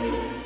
Amen.